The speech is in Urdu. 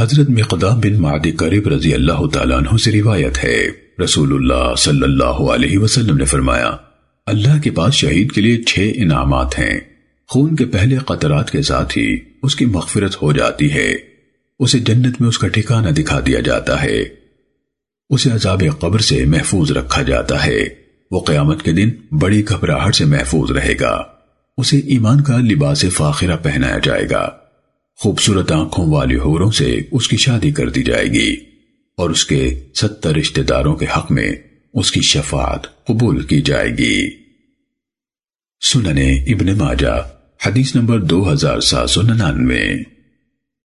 حضرت مقدام بن معدی قریب رضی اللہ تعالیٰ عنہ سے روایت ہے۔ رسول اللہ صلی اللہ علیہ وسلم نے فرمایا، اللہ کے پاس شہید کے لیے چھ انعامات ہیں۔ خون کے پہلے قطرات کے ساتھ ہی اس کی مغفرت ہو جاتی ہے۔ اسے جنت میں اس کا ٹھکانہ دکھا دیا جاتا ہے۔ اسے عذاب قبر سے محفوظ رکھا جاتا ہے۔ وہ قیامت کے دن بڑی گھبراہٹ سے محفوظ رہے گا۔ اسے ایمان کا لباس فاخرہ پہنایا جائے گا۔ خوبصورت آنکھوں والی ہوروں سے اس کی شادی کر دی جائے گی اور اس کے ستر رشتہ داروں کے حق میں اس کی شفاعت قبول کی جائے گی۔ سننے ابن ماجہ، حدیث نمبر دو ہزار سات سو ننانوے۔